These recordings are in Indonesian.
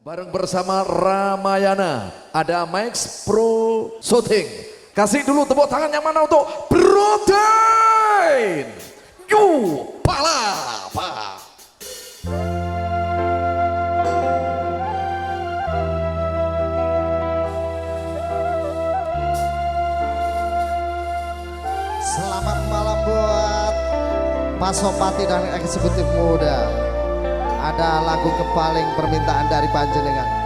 Bareng bersama Ramayana ada Max Pro Shooting. Kasih dulu tepuk tangan yang mana untuk Protein. Yu Palapa. Selamat malam buat Pasopati dan eksekutif muda. Ada lagu kepaling permintaan dari Panjenengan.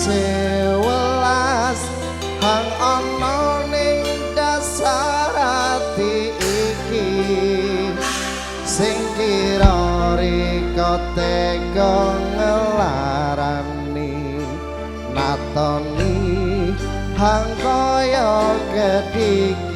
Tulus welas hang ana ning dasar ati iki. Sing kira riko tega ngelarani natoni hang kaya kediki